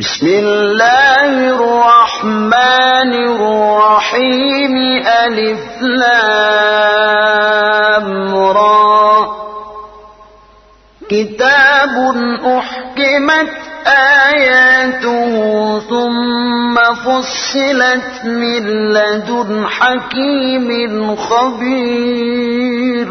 بسم الله الرحمن الرحيم ألف لام را. كتاب أحكمت آياته ثم فصلت من لدن حكيم خبير.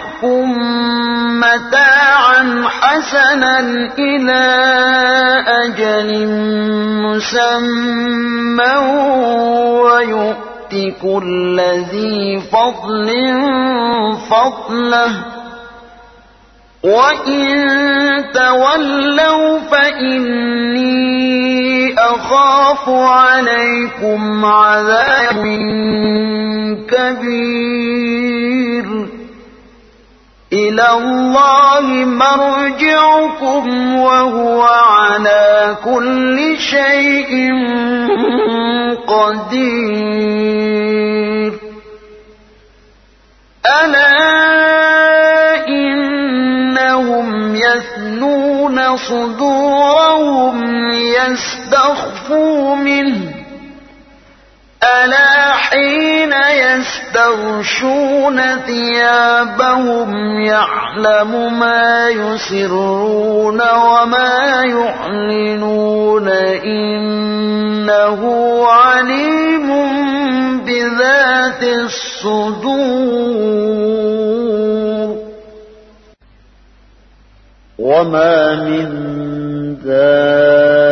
متاعا حسنا إلى أجل مسمى ويؤتك كل ذي فضل فضله. وإن تولوا فإني أخاف عليكم عذاب كبير. إلى الله مرجعكم وهو على كل شيء قدير. ألا إنهم يثنون صدورهم ليستخفوا منه يستغشون ثيابهم يعلم ما يسرون وما يعلنون. إنه عليم بذات الصدور. وما من دابة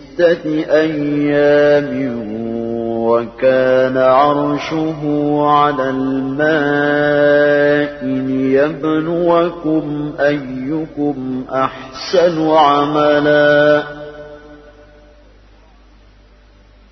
أيام وكان عرشه على الماء ليبلوكم أيكم أحسن عملا.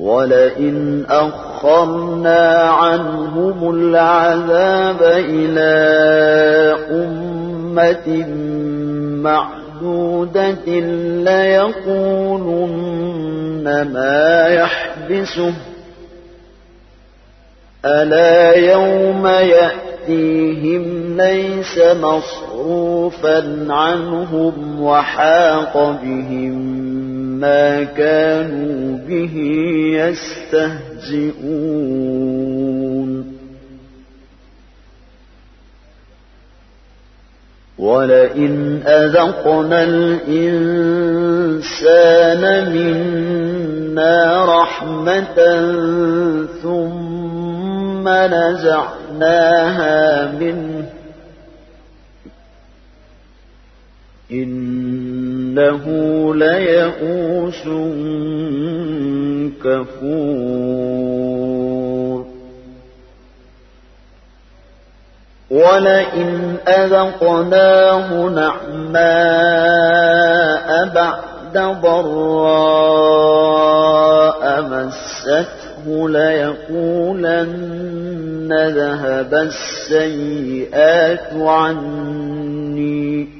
ولئن أخرنا عنهم العذاب إلى أمة معدودة ليقولن ما يحبسه. ألا يوم يأتيهم ليس مصروفا عنهم وحاق بهم ما كانوا به يستهزئون. ولئن أذقنا الإنسان منا رحمة ثم نزعناها منه إنه ليئوس كفور. ولئن أذقناه نعماء بعد ضراء مسته ليقولن ذهب السيئات عني.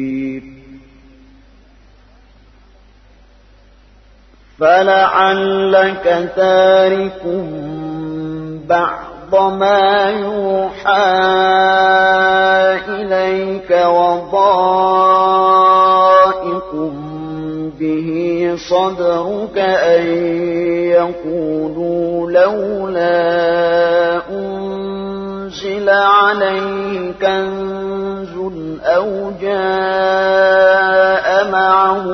فلعلك تارك بعض ما يوحى إليك وضائق به صدرك أن يقولوا لولا أنزل عليه كنز أو جاء معه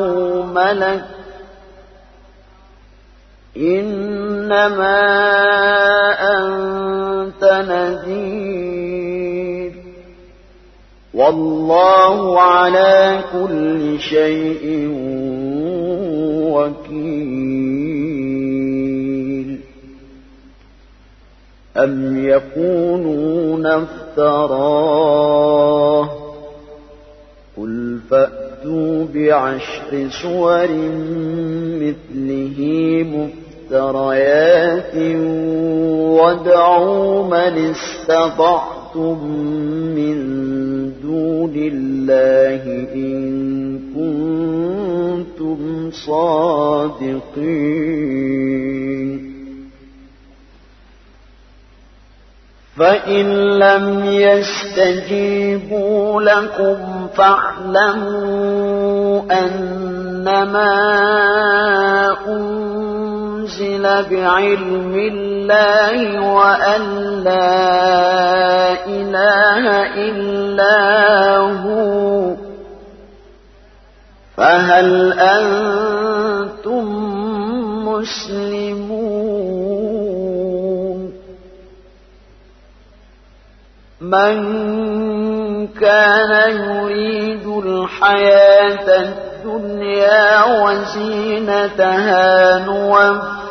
ملك إنما أنت نذير. والله على كل شيء وكيل. أم يقولون افتراه؟ قل فأتوا بعشر سور مثله مفتراه. مفتريات وادعوا من استطعتم من دون الله إن كنتم صادقين. فإن لم يستجيبوا لكم فاعلموا أنما أنتم أنزل بعلم الله وأن لا إله إلا هو. فهل أنتم مسلمون؟ من كان يريد الحياة الدنيا وزينتها نوفي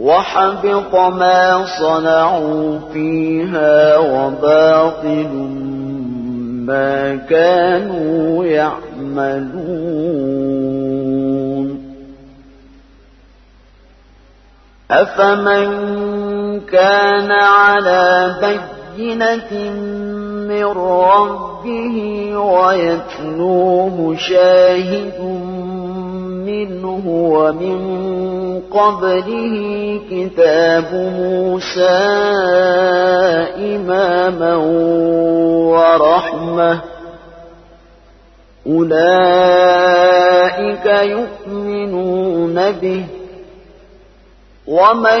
وحبط ما صنعوا فيها وباطل ما كانوا يعملون. أفمن كان على بينة من ربه ويتلوه شاهد منه ومن قبله كتاب موسى إماما ورحمة. أولئك يؤمنون به. ومن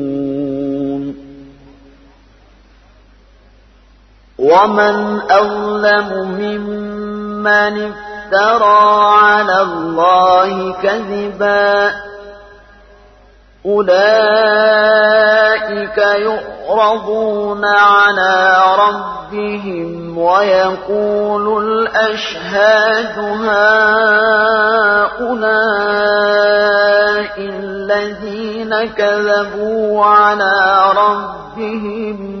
ومن أظلم ممن افترى على الله كذبا أولئك يعرضون على ربهم ويقول الأشهاد هؤلاء الذين كذبوا على ربهم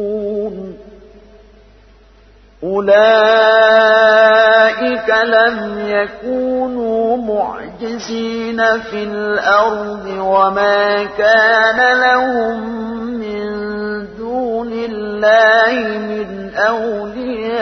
أولئك لم يكونوا معجزين في الأرض وما كان لهم الله من أولياء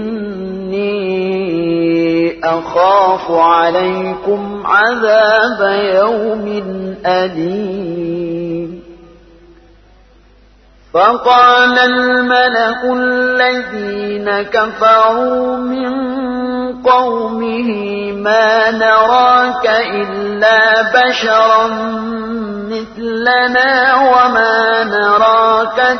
أخاف عليكم عذاب يوم أليم. فقال الملأ الذين كفروا من قومه ما نراك إلا بشرا مثلنا وما نراك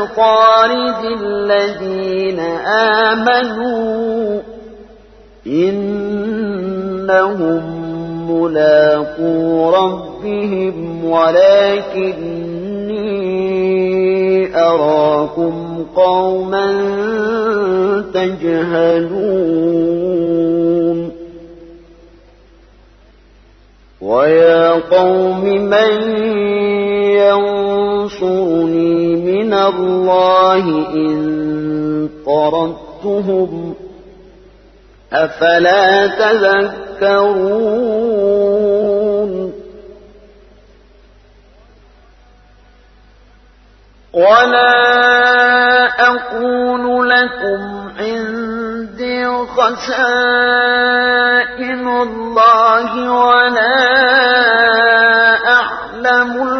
بطارد الذين آمنوا إنهم ملاقو ربهم ولكني أراكم قوما تجهلون ويا قوم من ينصرني من الله إن طردتهم أفلا تذكرون ولا أقول لكم عندي خسائن الله ولا أعلم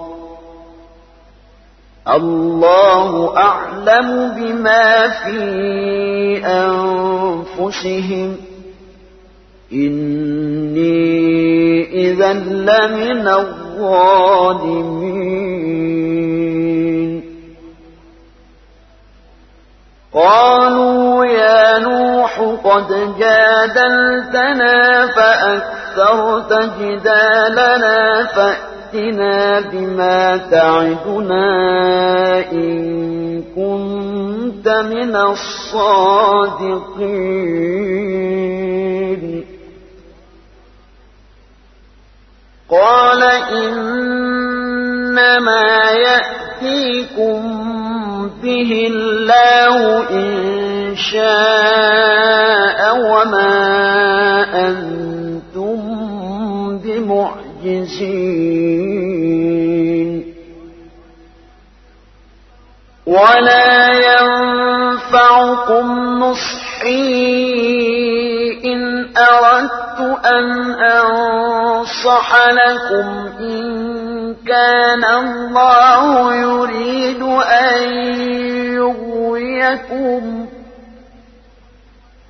الله أعلم بما في أنفسهم. إني إذا لمن الظالمين. قالوا يا نوح قد جادلتنا فأكثرت جدالنا فأتنا بما تعدنا إن كنت من الصادقين قال إنما يأتيكم به الله إن شاء وما أنتم بمعجزين ولا ينفعكم نصحي إن أردت أن أنصح لكم إن كان الله يريد أن يغويكم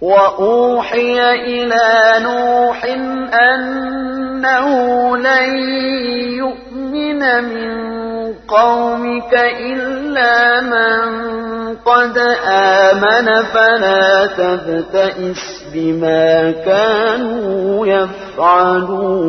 وأوحي إلى نوح أنه لن يؤمن من قومك إلا من قد آمن فلا تبتئس بما كانوا يفعلون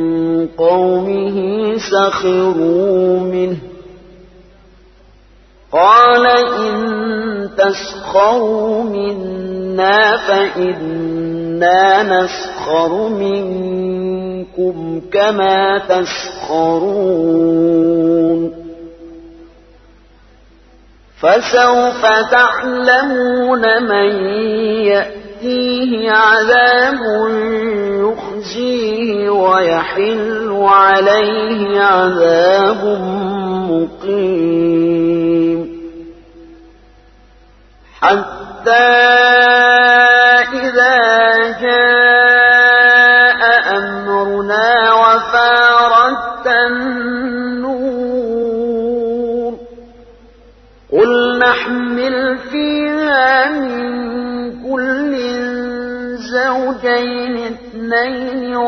قومه سخروا منه. قال إن تسخروا منا فإنا نسخر منكم كما تسخرون. فسوف تعلمون من يأتيه عذاب يخزيه ويحل عليه عذاب مقيم. حتى إذا جاء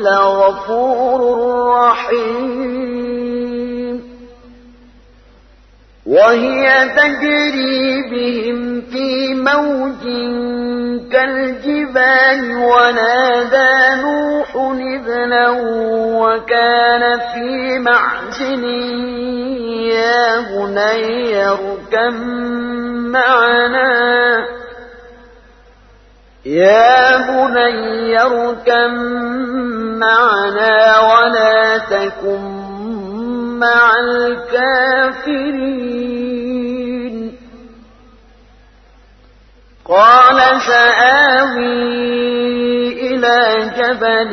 لغفور رحيم وهي تجري بهم في موج كالجبال ونادى نوح ابنه وكان في معزل يا بني اركم معنا يا بني اركم معنا ولا تكن مع الكافرين. قال سآوي إلى جبل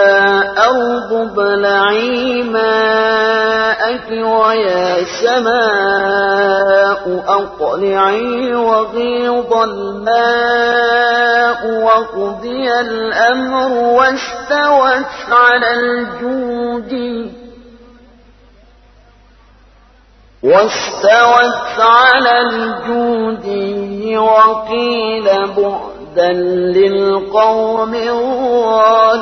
أرض ابلعي ماءك ويا سماء أقلعي وغيض الماء وقضي الأمر واستوت على الجود. واستوت على الجود وقيل بعد ردا للقوم الظالمين.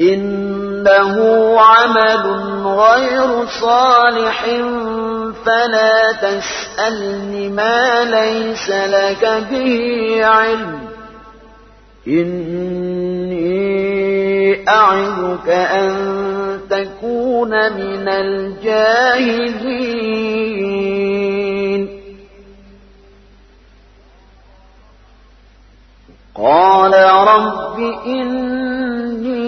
إنه عمل غير صالح فلا تسألني ما ليس لك به علم. إني أعظك أن تكون من الجاهلين. قال رب إني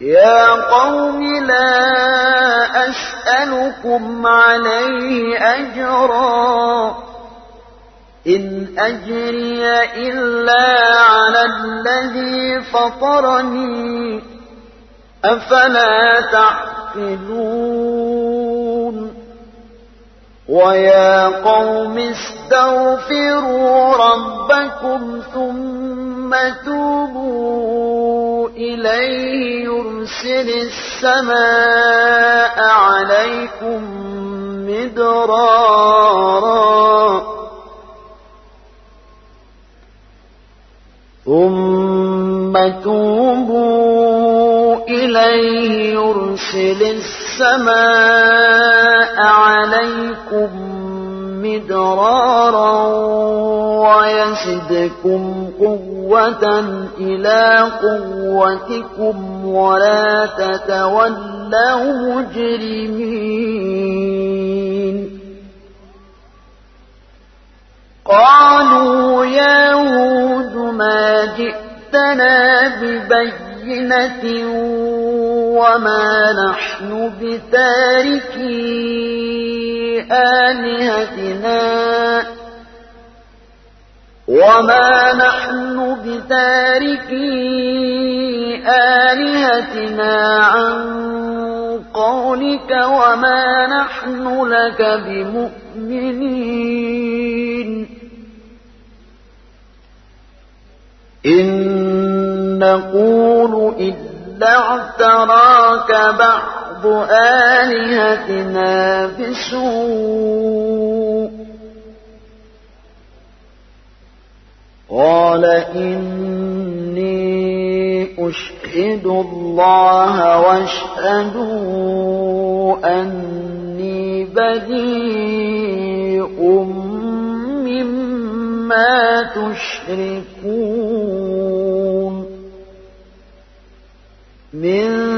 يا قوم لا أسألكم عليه أجرا. إن أجري إلا على الذي فطرني. أفلا تعقلون. ويا قوم استغفروا ربكم ثم توبوا. إليه يرسل السماء عليكم مدرارا. ثم توبوا إليه يرسل السماء عليكم مدرارا ويسدكم قوة إلى قوتكم ولا تتولوا مجرمين. قالوا يا هود ما جئتنا ببينة وما نحن بتاركي آلهتنا وما نحن بتاركي آلهتنا عن قولك وما نحن لك بمؤمنين. إن نقول إلا اعتراك بعض آلهتنا بسوء قال إني أشهد الله واشهدوا أني بريء مما تشركون من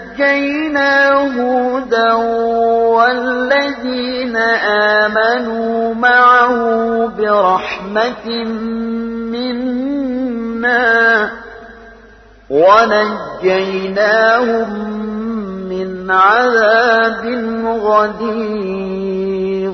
نجينا هودا والذين آمنوا معه برحمة منا ونجيناهم من عذاب غليظ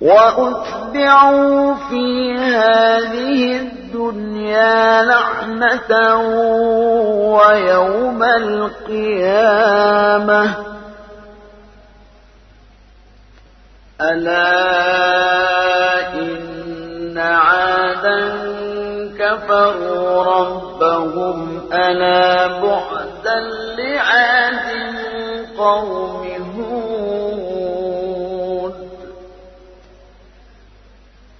وأتبعوا في هذه الدنيا لعنة ويوم القيامة. ألا إن عادا كفروا ربهم ألا بعدا لعاد قوم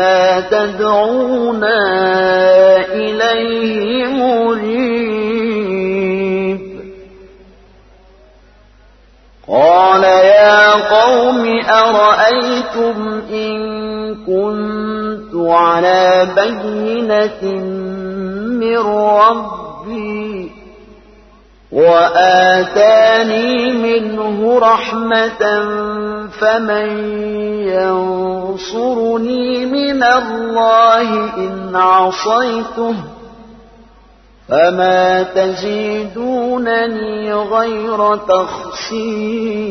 مما تدعونا إليه مريب. قال يا قوم أرأيتم إن كنت على بينة من ربي؟ وآتاني منه رحمة فمن ينصرني من الله إن عصيته فما تزيدونني غير تخسير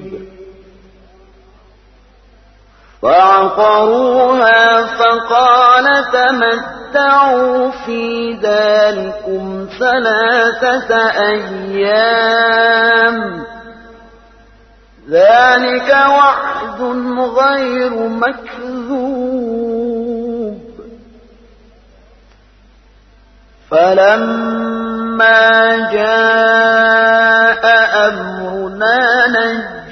فعقروها فقال تمتعوا في ذلكم ثلاثة أيام. ذلك وعد غير مكذوب. فلما جاء أمرنا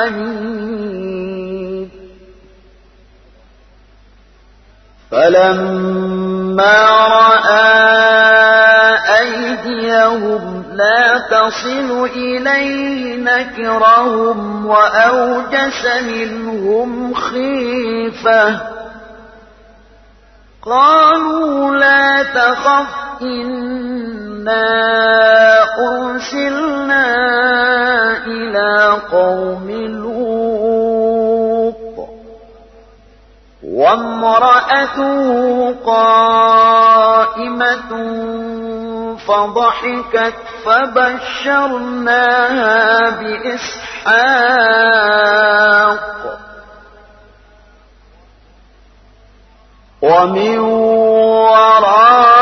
حنيف فلما رأى أيديهم لا تصل إليه نكرهم وأوجس منهم خيفة. قالوا لا تخف إنا أرسلنا إلى قوم لوط وامرأته قائمة فضحكت فبشرناها بإسحاق ومن وراء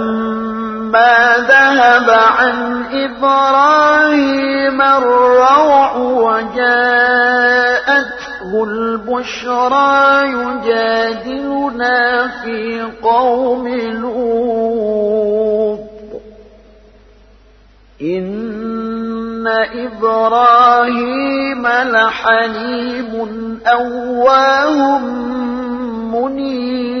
ذهب عن إبراهيم الروع وجاءته البشرى يجادلنا في قوم لوط إن إبراهيم لحليم أواه منيب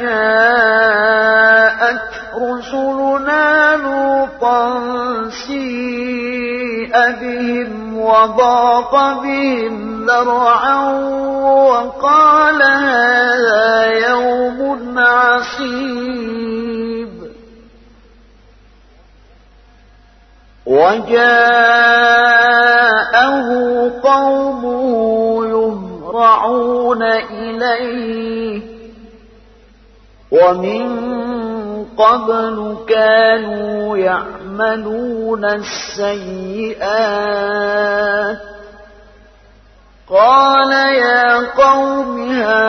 جاءت رسلنا لوطا سيء بهم وضاق بهم ذرعا وقال هذا يوم عصيب وجاءه قومه يهرعون إليه ومن قبل كانوا يعملون السيئات. قال يا قوم هؤلاء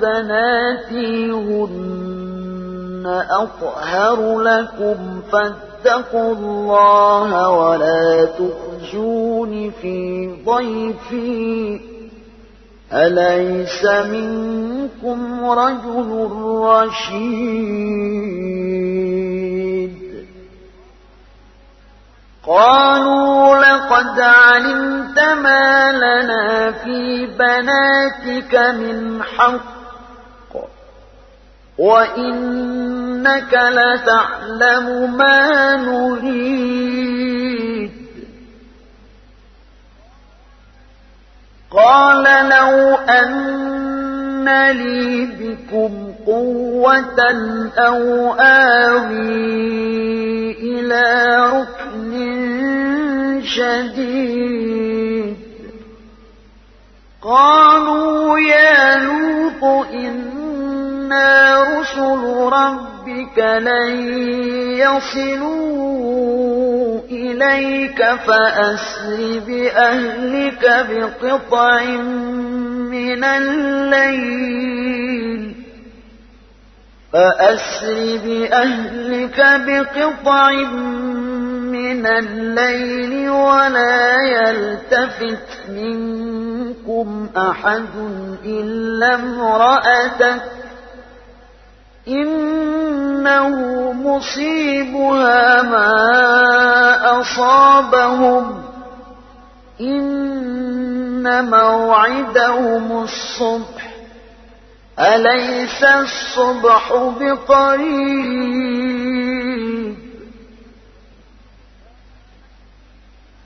بناتي هن أطهر لكم فاتقوا الله ولا تخزون في ضيفي. أليس منكم رجل رشيد؟ قالوا لقد علمت ما لنا في بناتك من حق وإنك لتعلم ما نريد. قال لو أن لي بكم قوة أو آوي إلى ركن شديد. قالوا يا لوط إنا رسل ربك لن يصلوا إليك فأسر بأهلك بقطع من الليل فأسر بأهلك بقطع من الليل ولا يلتفت منكم أحد إلا امرأتك إنه مصيبها ما أصابهم. إن موعدهم الصبح. أليس الصبح بقريب؟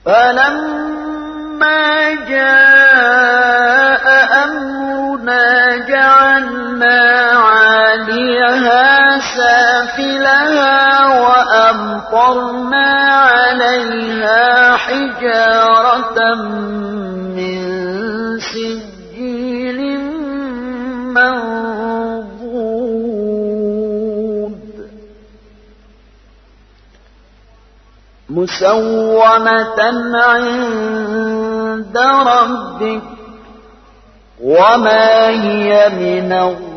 فلما جاء أمرنا جعلنا عاليها سافلها وأمطرنا عليها حجارة من سجيل منضود. مسومة عند ربك وما هي من الظلم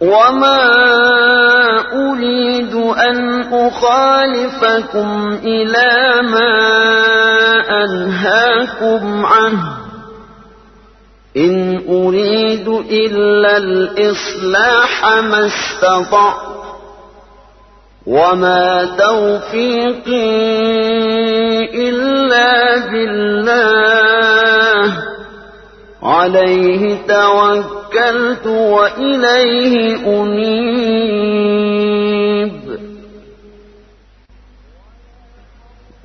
وما أريد أن أخالفكم إلى ما أنهاكم عنه إن أريد إلا الإصلاح ما استطعت وما توفيقي إلا بالله عليه توكلت وإليه أنيب.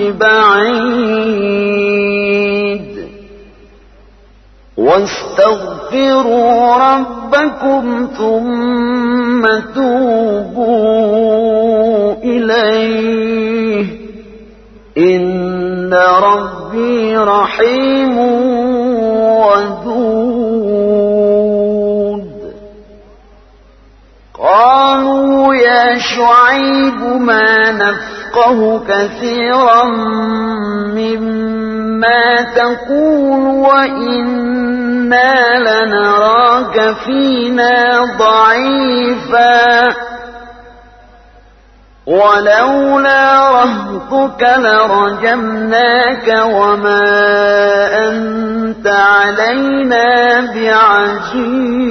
ببعيد واستغفروا ربكم ثم توبوا إليه. إن ربي رحيم ودود. قالوا يا شعيب ما نفقه كثيرا مما تقول وإنا لنراك فينا ضعيفا. ولولا رهطك لرجمناك وما أنت علينا بعزيز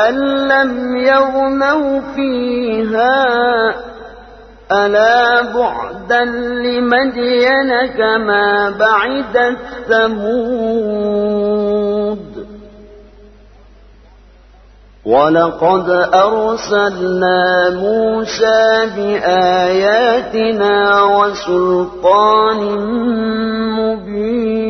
كأن لم يغنوا فيها ألا بعدا لمدين كما بعدت ثمود ولقد أرسلنا موسى بآياتنا وسلطان مبين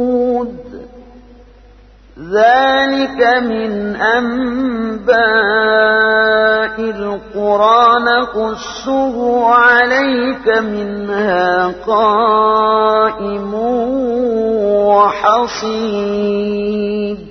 ذلك من أنباء القرى. نقصه عليك منها قائم وحصيد.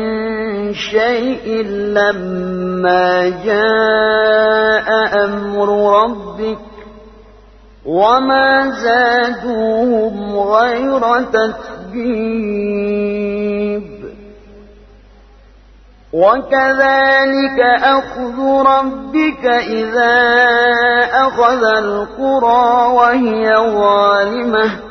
شيء لما جاء أمر ربك وما زادوهم غير تتبيب وكذلك أخذ ربك إذا أخذ القرى وهي ظالمة.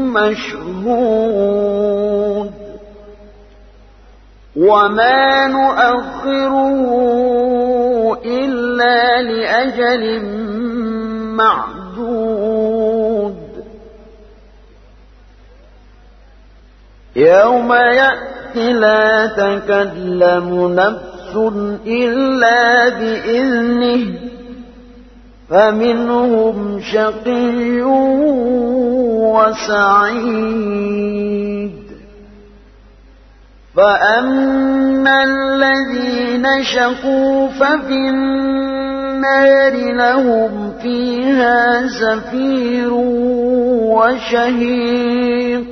مشهود. وما نؤخره إلا لأجل معدود. يوم يأتي لا تكلم نفس إلا بإذنه فمنهم شقي وسعيد. فأما الذين شقوا ففي النار لهم فيها زفير وشهيق.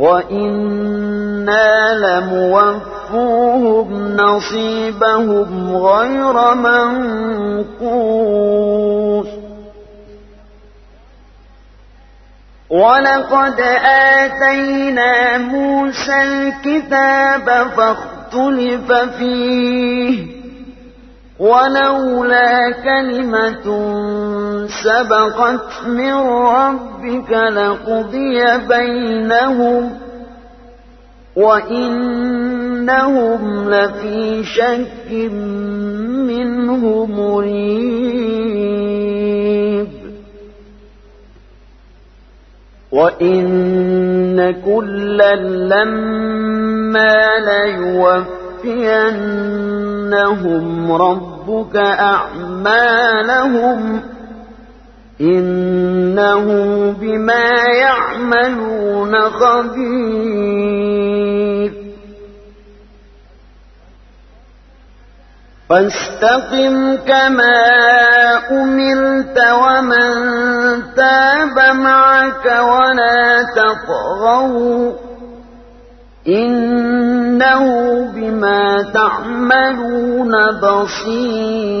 وإنا لموفوهم نصيبهم غير منقوص ولقد آتينا موسى الكتاب فاختلف فيه ولولا كلمة سبقت من ربك لقضي بينهم وإنهم لفي شك منه مريب. وإن كلا لما ليوفينهم ربك أعمالهم إنه بما يعملون خبير. فاستقم كما أمرت ومن تاب معك ولا تطغوا إنه بما تعملون بصير.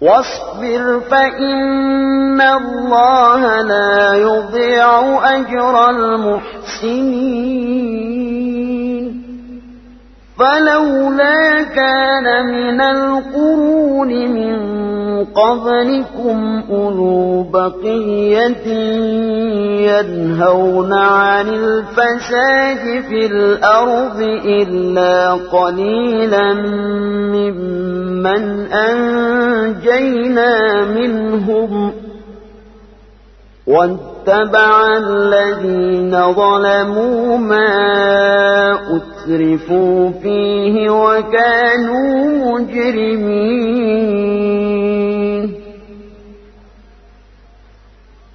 واصبر فإن الله لا يضيع أجر المحسنين. فلولا كان من القرون من قبلكم أولو بقية ينهون عن الفساد في الأرض إلا قليلا ممن أنجينا منهم واتبع الذين ظلموا ما أترفوا فيه وكانوا مجرمين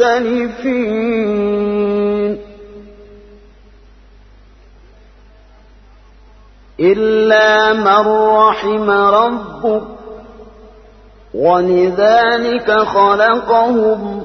مختلفين. إلا من رحم ربك ولذلك خلقهم